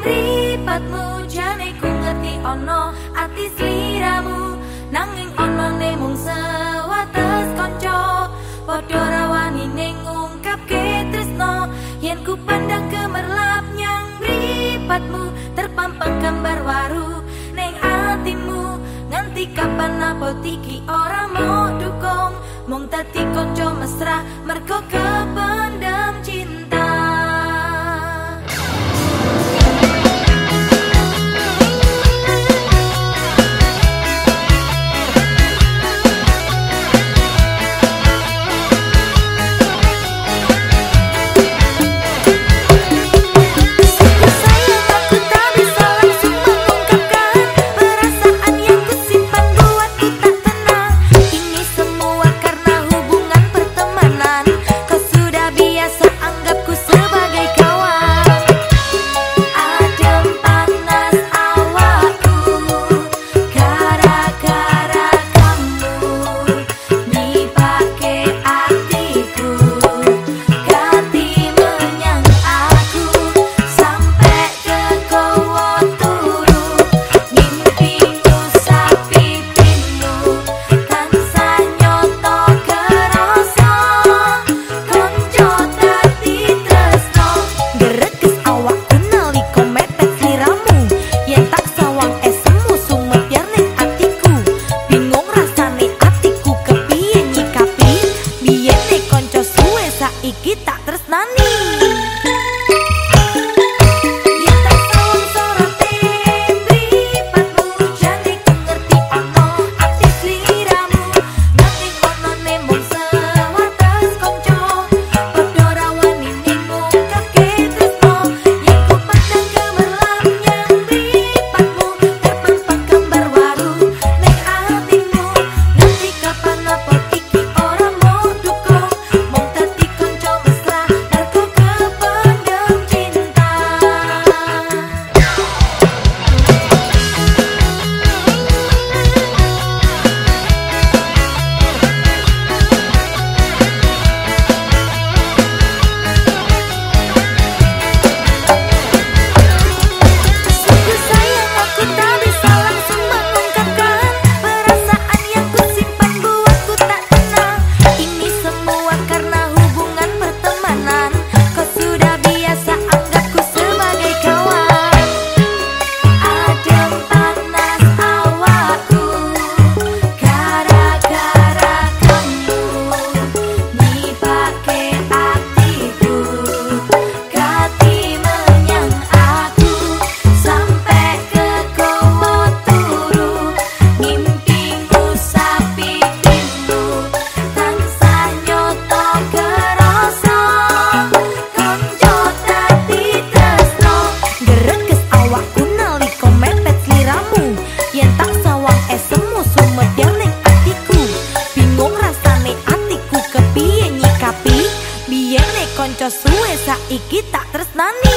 mripatmu jane ku ngerti ana ati sliramu. Nanging ana ne mung sewates kanca padha rawani ning ngungkapke tresno yen ku pandang gemerlap nyang mripatmu terpampang gambar waru ning atimu. Nganti kapan apa tiki ora mau dukung? Mung tadi kanca mesra mergo kependam kanca suwe saiki tak tresnani